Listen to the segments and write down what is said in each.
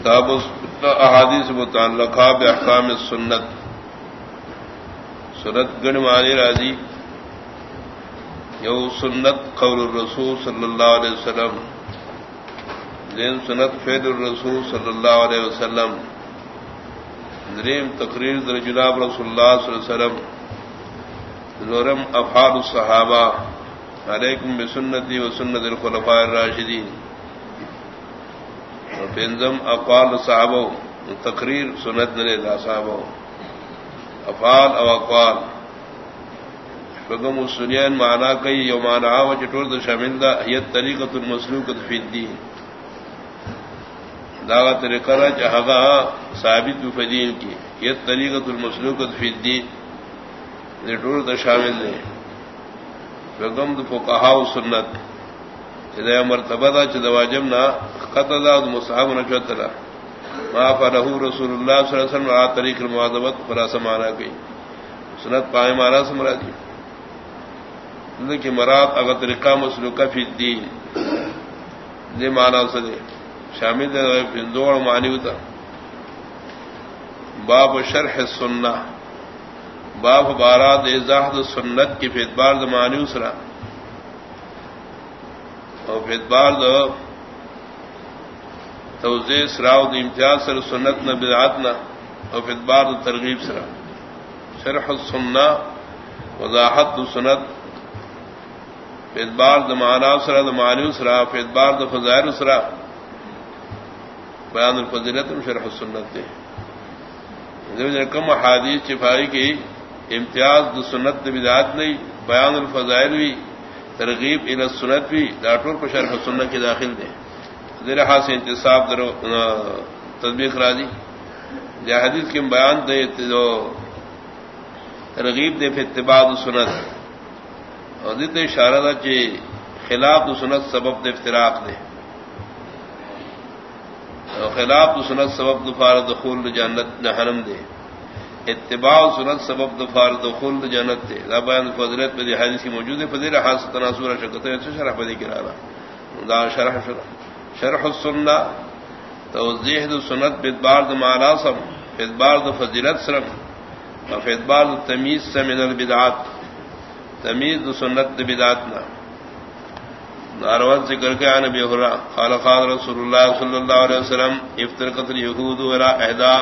کتاب احادیث متعلقہ بحکام سنت۔ سنت گن مانی راضی۔ یو سنت قول الرسول صلی اللہ علیہ وسلم۔ دین سنت فید الرسول صلی اللہ علیہ وسلم۔ دریم تقریر در جناب رسول اللہ صلی اللہ علیہ وسلم۔ نورم افعال الصحابہ۔ علیکم بسنتی و سنت الخلفاء الراشدین۔ پنزم اقوال صحابہ تقریر سنت نلے دا صحابہ افعال او اقوال۔ فگم السنین معنی کئی یو معنی آو چطور دا شامل دا حیت طریقت المسلوکت فی الدین۔ داغا طریقہ را چاہگا ثابت فدین کی یت طریقت المسلوکت فی الدین۔ طور دا شامل دے۔ فگم دا فقہاو سنت۔ چدا مرتبہ دا چدا واجب نہ قطع دا مصحاب نہ چتلا ما فرہ رسول اللہ صلی اللہ علیہ وسلم آ طریق المعذبت فرا سمانا گئی سنت پائے مارا سمرا دی لیکن مراد اگر طریقہ مسلوکہ فی الدین. دے مانا سے دے شامل دے دوڑ معنی ہوتا باب شرح سنہ باب بارات ازاحد سنت کی فیدبار دمانی اسرا اور فیدبار دو توزے سراؤ د امتیاز سر سنت نہ بدعت نہ اور فیدبار دو ترغیب سرا شرح السنہ وضاحت سنت. فیدبار د مانا سرا د معنی اسرا فیدبار دو فضائر اسرا بیان الفضیلت شرح السنت دے کم حادیث چفائی کی امتیاز دو سنت بدعت نہیں بیان الفضائل بھی ترغیب ان سنت بھی ڈاٹور کو شرح سنت کے داخل دیں دیر ہاتھ سے انتصاب درو تصدیق راضی۔ یا حدیث کے بیان دے تو ترغیب دے پھر اتباع سنت۔ اور دت اشارہ دا چی خلاف سنت سبب دے افتراق دے۔ خلاف سنت سبب دفار دخول جانت جہنم دے۔ اتباع سنت سبب دفار دخول جنت دے۔ دا بیان فضلت پہ حدیث کی موجود ہے۔ فضیل حاصل تناسور شکت ہے شرح پہ کرا دا شرح شرح۔ شرح السنہ، توضیح دو سنت بدبار دو مالا سم فدبار دو فضیلت سرم اور فدبار دو تمیز سے من البدعات۔ تمیز دو سنت دو بدعاتنا ناروان ذکر کے عن آن نبی حرا خالقات رسول اللہ صلی اللہ علیہ وسلم، افترقت اليہود ورا احدا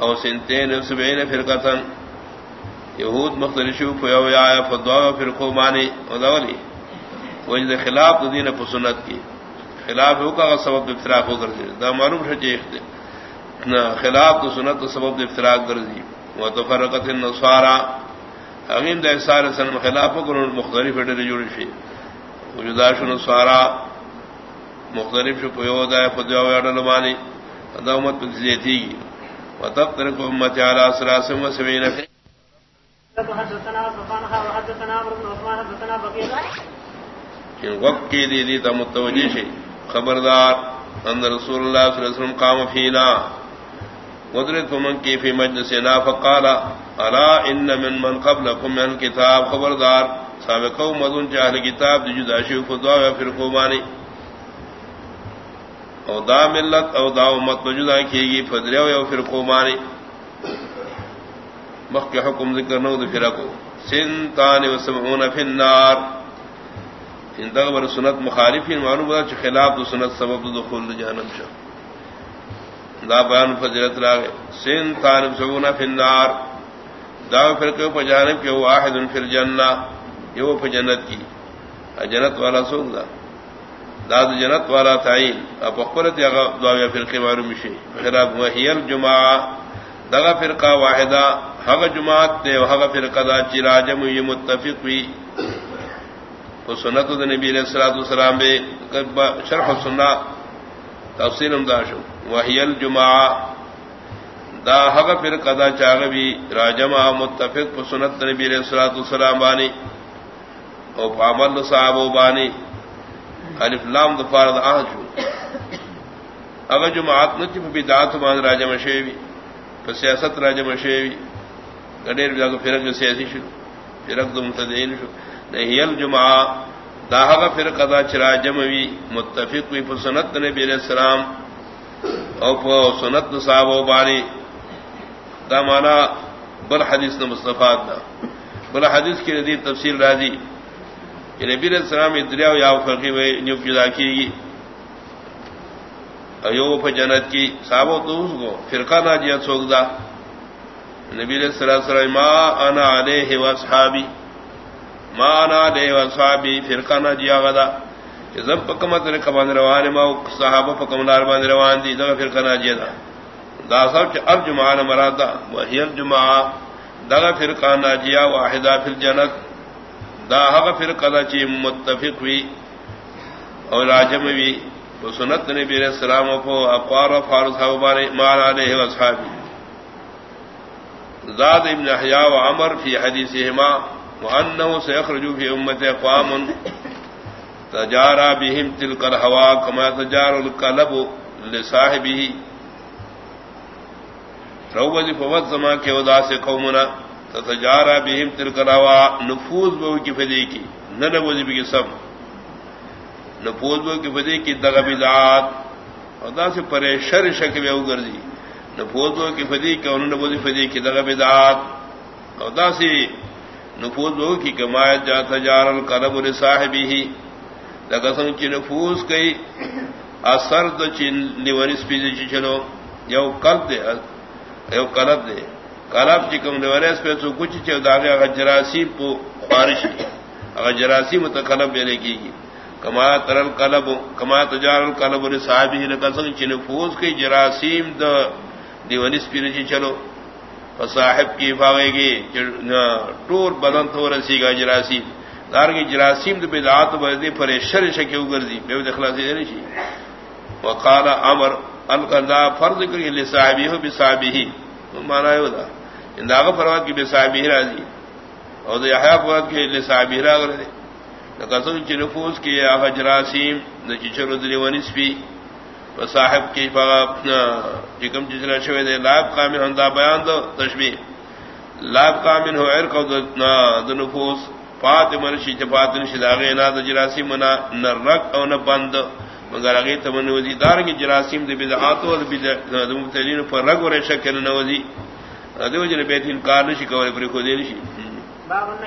او سنتین سبعین فرقتن یہود مختلف فیو یا فدوا فرقو مانی ودولی وجد خلاف دین پر سنت کی۔ خلاف ہو کا سبب افتراق ہو کر دی دا معلوم ہے جیخ دے۔ خلاف تو سنت سبب افتراق کر دی۔ وہ تو فرقت النصارى۔ اغیم دا احسار سن خلاف ہو کر مختلف ڈر جوڑ شی وجدا شنو سارا مختلف شو پیو دا فدوا یا ڈلمانی دا امت زیتی گی۔ وتفترق امتي على ثلاث وسبعين في ان وقت کی دی دی تا متوجہ شی خبردار، ان رسول اللہ صلی اللہ علیہ وسلم قام فینا. قدرت من کی فی مجلسنا فقال الا ان من من قبلكم من کتاب. خبردار سابقو مدن چاہل کتاب دی جدا شیو خدا و فرقو مانی او دا ملت او دا امت جدا کی گی فدرے او پھر قومانی مخ کے حکم ذکر نو دے پھر کو سنتان و سبعون فی النار. یعنی ان دغبر سنت مخالفین معلوم ہے خلاف دو سنت سبب دو دخول جہنم شو دا بیان فضیلت راگے سنتان و سبعون فی النار. دا پھر کو پجانب کہ واحد فی الجنہ یہ وہ جنت کی جنت والا سوگ دا داد جنت والا تعین. اب اخبرت دعوی فرقے معلوم شی خراب وہی الجماع. دغا فرقہ واحدہ حق جماعت دے حق فرقہ دا چراجم یہ متفق ہوئی وہ سنت نبی علیہ الصلوۃ والسلام بے شرح سنہ تفسیر امداشو وہی الجماع دا حق فرقہ دا چاغوی راجما متفق سنت نبی علیہ الصلوۃ والسلام بانی او عمل صحابہ بانی الف لام دفار دا آن شو. اگر جماعت نتی پا بیدعات مان راجہ مشیوی پا سیاست راجہ مشیوی گڑیر بیاگو فرق سیاسی شو فرق دو متدین شو. نہی الجماع دا حقا فرق چرا جمعوی متفق وی پا سنت نبی علیہ السلام او سنت صاحب و بانی دا مانا بل حدیث نے مصطفیٰ دا بل حدیث کی ردی تفصیل راضی کہ نبی علیہ السلام دریا یا فرقی میں نیوب جدا کی گی ایوب جنت کی صاحب تو اس کو فرقہ نہ جیا سوک دا نبی علیہ السلام ما انا علیہ و صحابی ما انا علیہ و صحابی فرقہ نہ جیا غدا زب پکمت نے کمان روان ما صحابہ پکم دار بان روان دی دا فرقہ نہ جیا دا. دا سب چ ارجمع مرادا وہی ارجمع دا فرقہ نہ جیا واحدہ فی الجنت. دا حق فرقہ چ متفق وی اور راجم وی. تو سنت نبی علیہ السلام کو اقوار و فارض صحابہ مال علیہ و صحابی. زاد ابن احیاء و عمر فی حدیثہما وانه سيخرج في امه اقوام تجارا بهم تلك الهواء كما تجار القلب لصاحبه روض فوت زما کے ودا سے قومنا تجارا بهم تلك الهواء نفوذ بو کی فدی کی نہ نبوذ بھی سب نفوذ بو کی فدی کی دغ بدعات ودا سے پریشر شک میں اگردی نفوذ بو کی فدی کی انہوں نبوذ فدی کی دغ بدعات ودا سے نفوذ بو کی کمایت جا تجار القلب لصاحبه لگسن چی نفوس کئی، اثر تو چین لیورس پیزی چی چلو۔ یو قلب دے، یو قلب دے۔ قلب چی کم لیورس پہ سو کچھ چی داگے اگر جراسیم پو خارش کی۔ اگر جراسیم تا قلب بیلے کی گی۔ کما ترل قلب کما تجار القلب لصحابی لگسن چی نفوس کئی جراسیم دا لیورس پیزی چی چلو۔ فصاحب کی فاغے گی ٹور بلند ہو رسی گا جراسیم دار کی جراسیم تو بدعات بردی پر شر شکی اگردی بے دخلا اخلاصی دے نہیں وقال امر القضا فرض کر لی صاحبی ہو بصحابی ہی مانا ہے دا۔ ان داغ فرمات کی بصحابی ہی راضی۔ اور یحییٰ فرمات کی لی صحابی را کر دے۔ قسم چ نفوس کی آغا جراسیم نہ چچر دلی ونس بھی صاحب کی چکم چچرا شوے دے لاب کامل ہندا بیان دو تشبیہ لاب کامل ہو عرق دو نفوس. پات مرشی چپات شداغے نا د جراسیم منا نہ رک او نہ بند. مگر اگے تمن وزی دار جراسیم دے بدعات او دے مبتدین پر رگ اور شکل نہ وزی ادو جن بیت انکار نشی کول پر کو نشی.